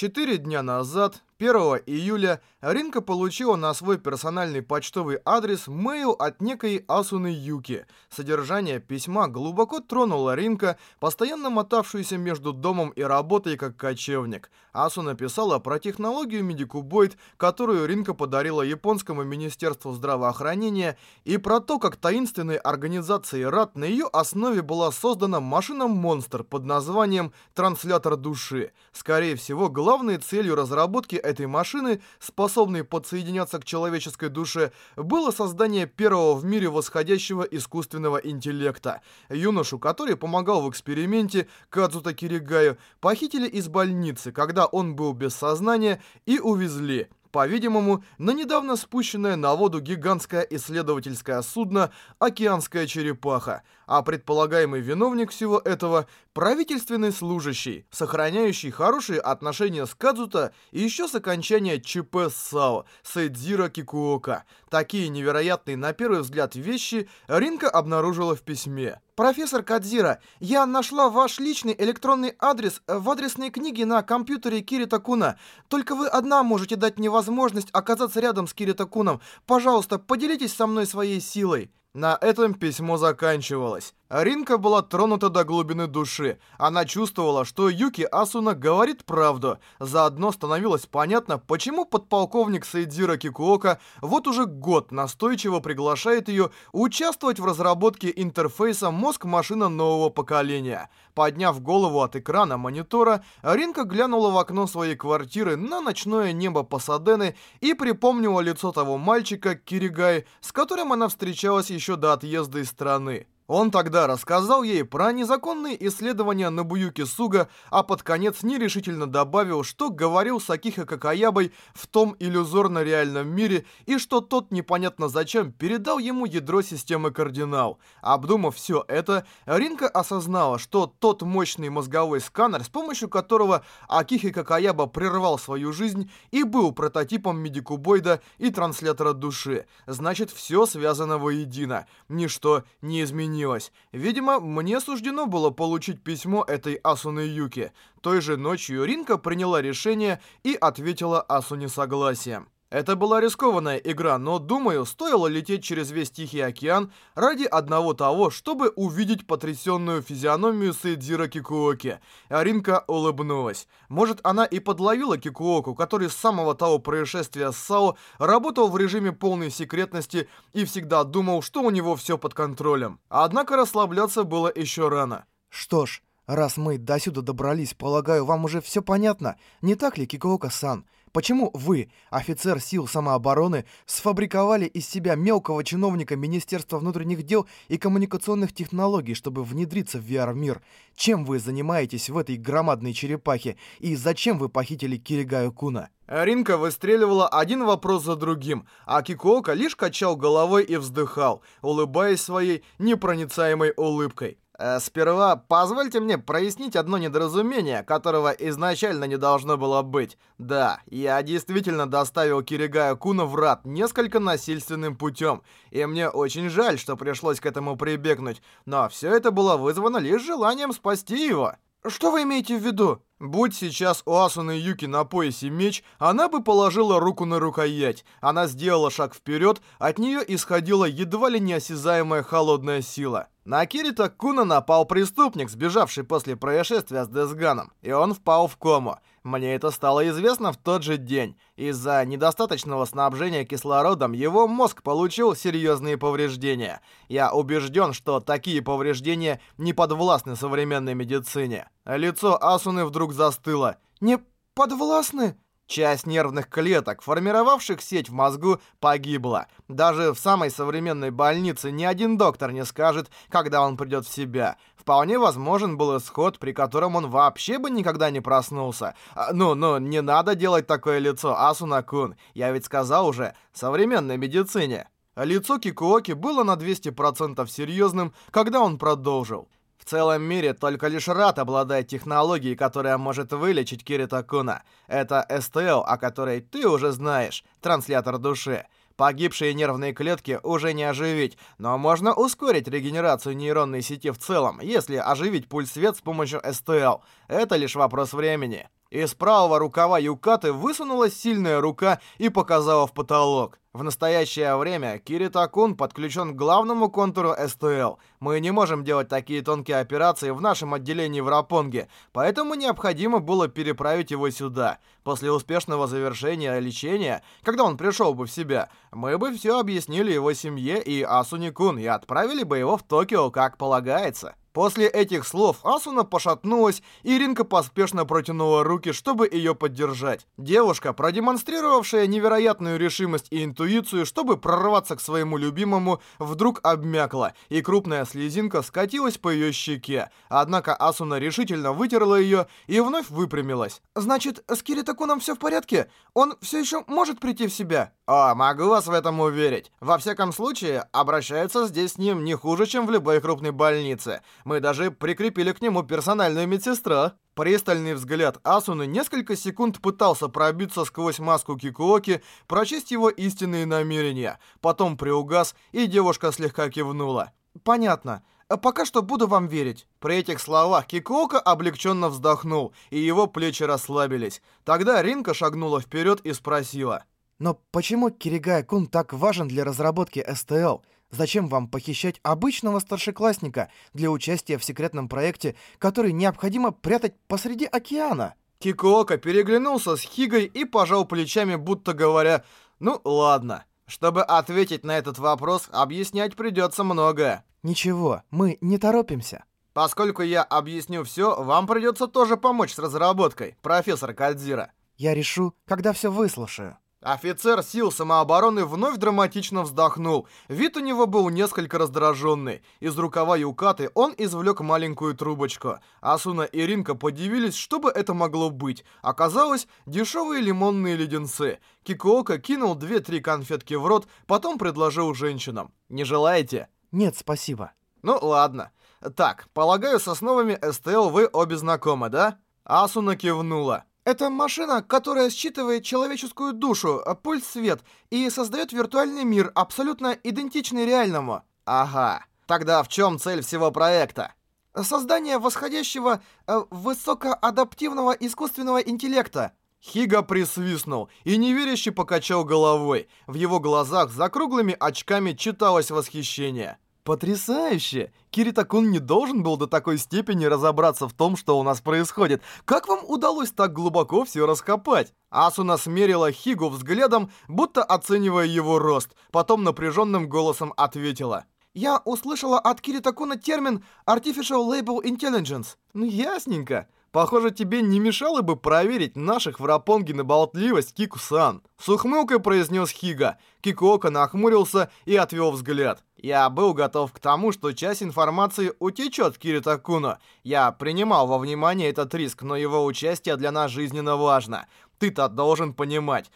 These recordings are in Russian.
Четыре дня назад 1 июля Ринка получила на свой персональный почтовый адрес мейл от некой Асуны Юки. Содержание письма глубоко тронуло Ринка, постоянно мотавшуюся между домом и работой как кочевник. Асуна писала про технологию медикубоид, которую Ринка подарила японскому министерству здравоохранения, и про то, как таинственной организацией РАД на ее основе была создана машина-монстр под названием «Транслятор души». Скорее всего, главной целью разработки этой машины, способной подсоединяться к человеческой душе, было создание первого в мире восходящего искусственного интеллекта. Юношу, который помогал в эксперименте Кадзута Киригаю, похитили из больницы, когда он был без сознания, и увезли по-видимому, на недавно спущенное на воду гигантское исследовательское судно «Океанская черепаха» а предполагаемый виновник всего этого – правительственный служащий, сохраняющий хорошие отношения с Кадзута и еще с окончания ЧП САО Сэдзира Кикуока. Такие невероятные на первый взгляд вещи Ринка обнаружила в письме. «Профессор Кадзира, я нашла ваш личный электронный адрес в адресной книге на компьютере Кирита Куна. Только вы одна можете дать мне возможность оказаться рядом с Кирита Куном. Пожалуйста, поделитесь со мной своей силой». На этом письмо заканчивалось. Ринка была тронута до глубины души. Она чувствовала, что Юки Асуна говорит правду. Заодно становилось понятно, почему подполковник Сейдзира Кикуока вот уже год настойчиво приглашает ее участвовать в разработке интерфейса мозг-машина нового поколения. Подняв голову от экрана монитора, Ринка глянула в окно своей квартиры на ночное небо Пасадены и припомнила лицо того мальчика, Киригай, с которым она встречалась еще еще до отъезда из страны. Он тогда рассказал ей про незаконные исследования на Буюке Суга, а под конец нерешительно добавил, что говорил с Акихо Какаябой в том иллюзорно-реальном мире и что тот непонятно зачем передал ему ядро системы кардинал. Обдумав все это, Ринка осознала, что тот мощный мозговой сканер, с помощью которого Акихи Какаяба прервал свою жизнь и был прототипом медикубоида и транслятора души. Значит, все связано воедино. Ничто не изменилось изменилось. Видимо, мне суждено было получить письмо этой Асуны Юки. Той же ночью Ринка приняла решение и ответила Асуне согласием. Это была рискованная игра, но, думаю, стоило лететь через весь Тихий океан ради одного того, чтобы увидеть потрясенную физиономию Сейдзира Кикуоки. Аринка улыбнулась. Может, она и подловила Кикуоку, который с самого того происшествия с Сао работал в режиме полной секретности и всегда думал, что у него все под контролем. Однако расслабляться было еще рано. «Что ж, раз мы досюда добрались, полагаю, вам уже все понятно, не так ли, Кикуока-сан?» Почему вы, офицер сил самообороны, сфабриковали из себя мелкого чиновника Министерства внутренних дел и коммуникационных технологий, чтобы внедриться в VR-мир? Чем вы занимаетесь в этой громадной черепахе? И зачем вы похитили Киригаю Куна? Ринка выстреливала один вопрос за другим, а Кикуока лишь качал головой и вздыхал, улыбаясь своей непроницаемой улыбкой. Э, сперва позвольте мне прояснить одно недоразумение, которого изначально не должно было быть. Да, я действительно доставил Киригая Куна в рад несколько насильственным путем, и мне очень жаль, что пришлось к этому прибегнуть, но все это было вызвано лишь желанием спасти его. Что вы имеете в виду? Будь сейчас у Асуны Юки на поясе меч, она бы положила руку на рукоять. Она сделала шаг вперед, от нее исходила едва ли неосязаемая холодная сила. На Акирита Куна напал преступник, сбежавший после происшествия с Десганом, и он впал в кому. Мне это стало известно в тот же день. Из-за недостаточного снабжения кислородом его мозг получил серьезные повреждения. Я убежден, что такие повреждения не подвластны современной медицине. Лицо Асуны вдруг застыло. «Не подвластны?» Часть нервных клеток, формировавших сеть в мозгу, погибла. Даже в самой современной больнице ни один доктор не скажет, когда он придет в себя. Вполне возможен был исход, при котором он вообще бы никогда не проснулся. А, ну, ну, не надо делать такое лицо, Асуна-кун. Я ведь сказал уже, современной медицине. Лицо Кикуоки было на 200% серьезным, когда он продолжил целом мире только лишь Рат обладает технологией, которая может вылечить Кирита Куна. Это СТЛ, о которой ты уже знаешь, транслятор души. Погибшие нервные клетки уже не оживить, но можно ускорить регенерацию нейронной сети в целом, если оживить пульс свет с помощью СТЛ. Это лишь вопрос времени. Из правого рукава Юкаты высунулась сильная рука и показала в потолок. В настоящее время Киритакун подключен к главному контуру СТЛ. Мы не можем делать такие тонкие операции в нашем отделении в Рапонге, поэтому необходимо было переправить его сюда. После успешного завершения лечения, когда он пришел бы в себя, мы бы все объяснили его семье и Асуникун и отправили бы его в Токио, как полагается. После этих слов Асуна пошатнулась, и Ринка поспешно протянула руки, чтобы ее поддержать. Девушка, продемонстрировавшая невероятную решимость и интуицию, чтобы прорваться к своему любимому, вдруг обмякла, и крупная слезинка скатилась по ее щеке. Однако Асуна решительно вытерла ее и вновь выпрямилась. «Значит, с Киритакуном все в порядке? Он все еще может прийти в себя?» «О, могу вас в этом уверить. Во всяком случае, обращаются здесь с ним не хуже, чем в любой крупной больнице». Мы даже прикрепили к нему персональную медсестра. Пристальный взгляд Асуны несколько секунд пытался пробиться сквозь маску Кикуоки, прочесть его истинные намерения. Потом приугас, и девушка слегка кивнула. «Понятно. А пока что буду вам верить». При этих словах Кикуока облегченно вздохнул, и его плечи расслабились. Тогда Ринка шагнула вперед и спросила. Но почему Киригай-кун так важен для разработки СТЛ? Зачем вам похищать обычного старшеклассника для участия в секретном проекте, который необходимо прятать посреди океана? Кикуока переглянулся с Хигой и пожал плечами, будто говоря «Ну ладно». Чтобы ответить на этот вопрос, объяснять придется многое. Ничего, мы не торопимся. Поскольку я объясню все, вам придется тоже помочь с разработкой, профессор Кальдзира. Я решу, когда все выслушаю. Офицер сил самообороны вновь драматично вздохнул. Вид у него был несколько раздраженный. Из рукава Юкаты он извлек маленькую трубочку. Асуна и Ринка подивились, что бы это могло быть. Оказалось, дешевые лимонные леденцы. Кикуока кинул 2-3 конфетки в рот, потом предложил женщинам. «Не желаете?» «Нет, спасибо». «Ну ладно. Так, полагаю, с основами СТЛ вы обе знакомы, да?» Асуна кивнула. Это машина, которая считывает человеческую душу, э, пульс свет и создает виртуальный мир, абсолютно идентичный реальному. Ага. Тогда в чем цель всего проекта? Создание восходящего э, высокоадаптивного искусственного интеллекта. Хига присвистнул и неверяще покачал головой. В его глазах за круглыми очками читалось восхищение. Потрясающе! Киритакун не должен был до такой степени разобраться в том, что у нас происходит. Как вам удалось так глубоко все раскопать? Асуна смерила Хигу взглядом, будто оценивая его рост. Потом напряженным голосом ответила. «Я услышала от Киритакуна термин «Artificial Label Intelligence». Ну, ясненько. Похоже, тебе не мешало бы проверить наших в Рапонге на болтливость, Кику-сан. С ухмылкой произнес Хига. Кикуока нахмурился и отвел взгляд. Я был готов к тому, что часть информации утечет Киритакуна. Я принимал во внимание этот риск, но его участие для нас жизненно важно. Ты-то должен понимать.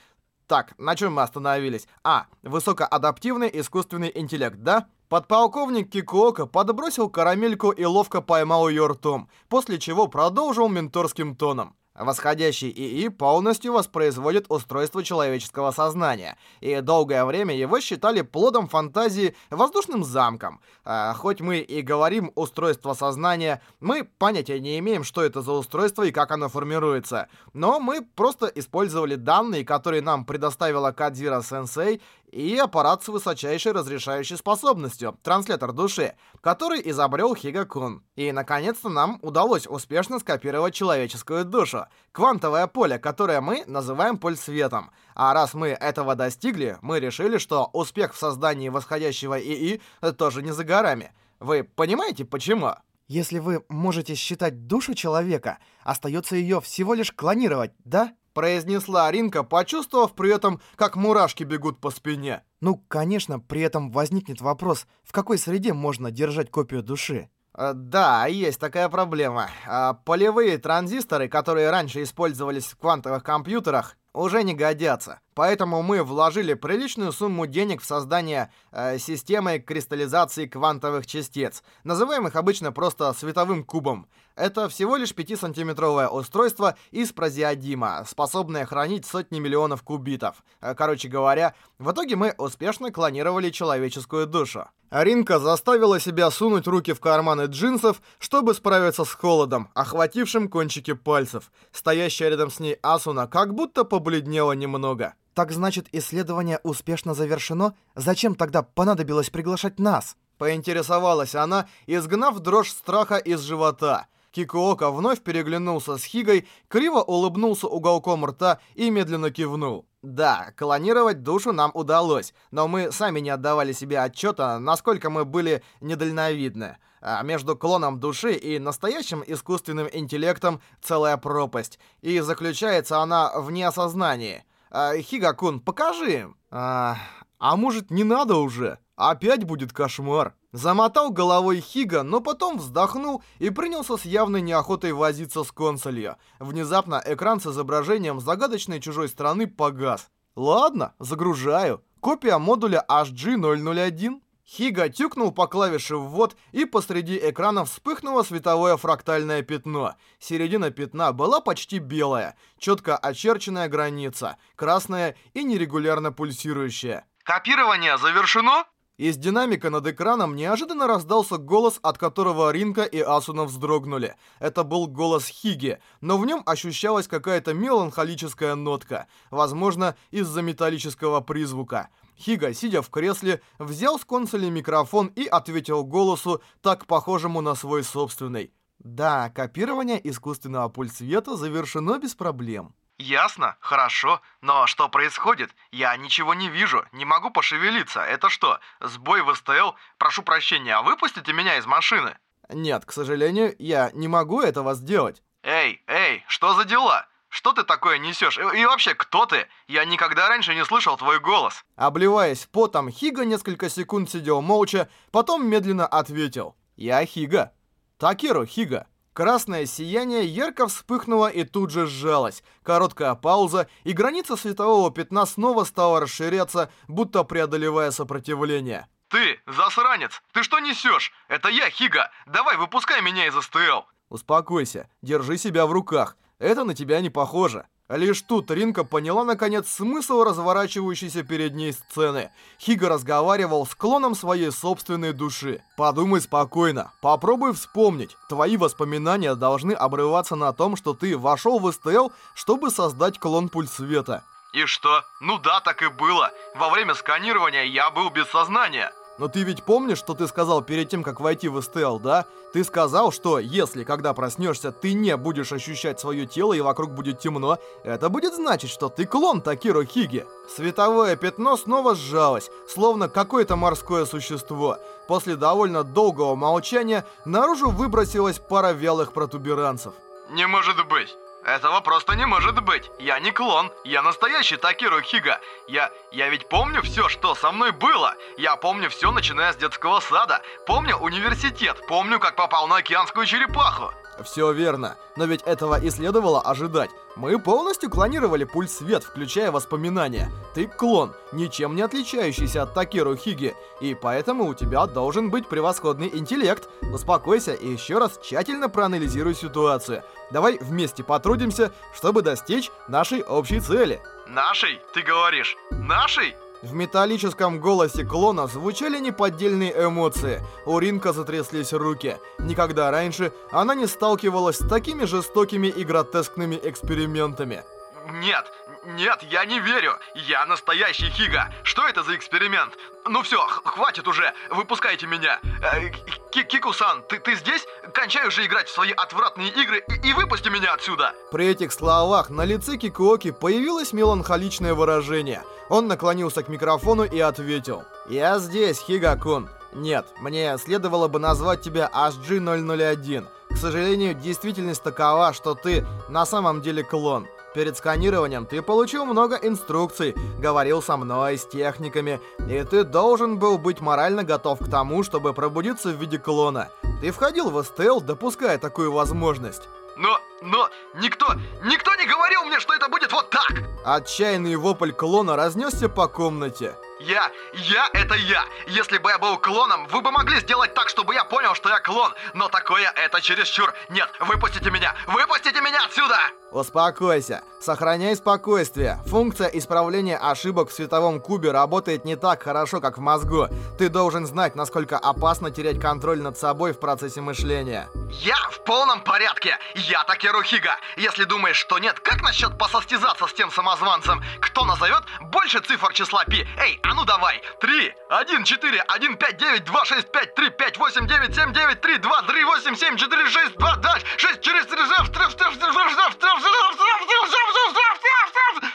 Так, на чем мы остановились? А, высокоадаптивный искусственный интеллект, да? Подполковник Кикуока подбросил карамельку и ловко поймал ее ртом, после чего продолжил менторским тоном. Восходящий ИИ полностью воспроизводит устройство человеческого сознания, и долгое время его считали плодом фантазии воздушным замком. А хоть мы и говорим «устройство сознания», мы понятия не имеем, что это за устройство и как оно формируется. Но мы просто использовали данные, которые нам предоставила Кадзира-сенсей, и аппарат с высочайшей разрешающей способностью, транслятор души, который изобрел Хигакун. И, наконец-то, нам удалось успешно скопировать человеческую душу, квантовое поле, которое мы называем пульсветом. А раз мы этого достигли, мы решили, что успех в создании восходящего ИИ тоже не за горами. Вы понимаете, почему? Если вы можете считать душу человека, остается ее всего лишь клонировать, да? произнесла Ринка, почувствовав при этом, как мурашки бегут по спине. Ну, конечно, при этом возникнет вопрос, в какой среде можно держать копию души? Э, да, есть такая проблема. А полевые транзисторы, которые раньше использовались в квантовых компьютерах, уже не годятся. Поэтому мы вложили приличную сумму денег в создание э, системы кристаллизации квантовых частиц. называемых обычно просто световым кубом. Это всего лишь 5-сантиметровое устройство из прозиодима, способное хранить сотни миллионов кубитов. Э, короче говоря, в итоге мы успешно клонировали человеческую душу. Ринка заставила себя сунуть руки в карманы джинсов, чтобы справиться с холодом, охватившим кончики пальцев. Стоящая рядом с ней Асуна как будто побледнела немного. «Так значит, исследование успешно завершено? Зачем тогда понадобилось приглашать нас?» Поинтересовалась она, изгнав дрожь страха из живота. Кикуока вновь переглянулся с Хигой, криво улыбнулся уголком рта и медленно кивнул. Да, клонировать душу нам удалось, но мы сами не отдавали себе отчета, насколько мы были недальновидны. А между клоном души и настоящим искусственным интеллектом целая пропасть, и заключается она в неосознании. А, Хигакун, покажи им. А, а может, не надо уже? Опять будет кошмар. Замотал головой Хига, но потом вздохнул и принялся с явной неохотой возиться с консолью. Внезапно экран с изображением загадочной чужой страны погас. Ладно, загружаю. Копия модуля HG001. Хига тюкнул по клавише «ввод», и посреди экрана вспыхнуло световое фрактальное пятно. Середина пятна была почти белая, четко очерченная граница, красная и нерегулярно пульсирующая. «Копирование завершено?» Из динамика над экраном неожиданно раздался голос, от которого Ринка и Асуна вздрогнули. Это был голос Хиги, но в нем ощущалась какая-то меланхолическая нотка, возможно, из-за металлического призвука. Хига, сидя в кресле, взял с консоли микрофон и ответил голосу, так похожему на свой собственный. «Да, копирование искусственного пульсвета завершено без проблем». «Ясно, хорошо, но что происходит? Я ничего не вижу, не могу пошевелиться. Это что, сбой в СТЛ? Прошу прощения, а выпустите меня из машины?» «Нет, к сожалению, я не могу этого сделать». «Эй, эй, что за дела? Что ты такое несешь? И, и вообще, кто ты? Я никогда раньше не слышал твой голос». Обливаясь потом, Хига несколько секунд сидел молча, потом медленно ответил. «Я Хига. Такиру Хига». Красное сияние ярко вспыхнуло и тут же сжалось. Короткая пауза, и граница светового пятна снова стала расширяться, будто преодолевая сопротивление. «Ты, засранец! Ты что несешь? Это я, Хига! Давай, выпускай меня из СТЛ!» «Успокойся, держи себя в руках. Это на тебя не похоже». Лишь тут Ринка поняла, наконец, смысл разворачивающейся перед ней сцены. Хига разговаривал с клоном своей собственной души. «Подумай спокойно. Попробуй вспомнить. Твои воспоминания должны обрываться на том, что ты вошел в СТЛ, чтобы создать клон Пульс Света». «И что? Ну да, так и было. Во время сканирования я был без сознания». Но ты ведь помнишь, что ты сказал перед тем, как войти в СТЛ, да? Ты сказал, что если, когда проснешься, ты не будешь ощущать свое тело и вокруг будет темно, это будет значить, что ты клон Такиро Хиги. Световое пятно снова сжалось, словно какое-то морское существо. После довольно долгого молчания наружу выбросилась пара вялых протуберанцев. «Не может быть!» Этого просто не может быть. Я не клон. Я настоящий Такиру Хига. Я... я ведь помню все, что со мной было. Я помню все, начиная с детского сада. Помню университет. Помню, как попал на океанскую черепаху. Все верно, но ведь этого и следовало ожидать. Мы полностью клонировали пульс свет, включая воспоминания. Ты клон, ничем не отличающийся от Такиру Хиги, и поэтому у тебя должен быть превосходный интеллект. Успокойся и еще раз тщательно проанализируй ситуацию. Давай вместе потрудимся, чтобы достичь нашей общей цели. Нашей, ты говоришь? Нашей? В металлическом голосе клона звучали неподдельные эмоции. У Ринка затряслись руки. Никогда раньше она не сталкивалась с такими жестокими и гротескными экспериментами. Нет, нет, я не верю. Я настоящий Хига. Что это за эксперимент? Ну все, хватит уже. Выпускайте меня. Э, Кику-сан, ты, ты здесь? Кончай уже играть в свои отвратные игры и, и выпусти меня отсюда. При этих словах на лице Кикуоки появилось меланхоличное выражение – он наклонился к микрофону и ответил. «Я здесь, Хигакун. Нет, мне следовало бы назвать тебя HG001. К сожалению, действительность такова, что ты на самом деле клон. Перед сканированием ты получил много инструкций, говорил со мной, с техниками, и ты должен был быть морально готов к тому, чтобы пробудиться в виде клона. Ты входил в СТЛ, допуская такую возможность. Но, но, никто, никто не говорил мне, что это будет вот так! Отчаянный вопль клона разнесся по комнате. Я, я, это я. Если бы я был клоном, вы бы могли сделать так, чтобы я понял, что я клон. Но такое это чересчур. Нет, выпустите меня, выпустите меня отсюда! Успокойся. Сохраняй спокойствие. Функция исправления ошибок в световом кубе работает не так хорошо, как в мозгу. Ты должен знать, насколько опасно терять контроль над собой в процессе мышления. Я в полном порядке. Я так и Рухига. Если думаешь, что нет, как насчет посостязаться с тем самозванцем? Кто назовет больше цифр числа пи? Эй, а ну давай! 3, 1, 4, 1, 5, 9, 2, 6, 5, 3, 5, 8, 9, 7, 9, 3, 2, 3, 8, 7, 4, 6, 2, 6, через 3,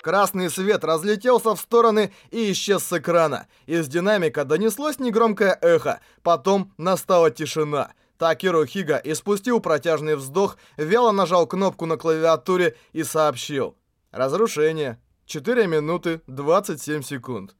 Красный свет разлетелся в стороны и исчез с экрана. Из динамика донеслось негромкое эхо. Потом настала тишина. Такиру Хига испустил протяжный вздох, вяло нажал кнопку на клавиатуре и сообщил. Разрушение. 4 минуты 27 секунд.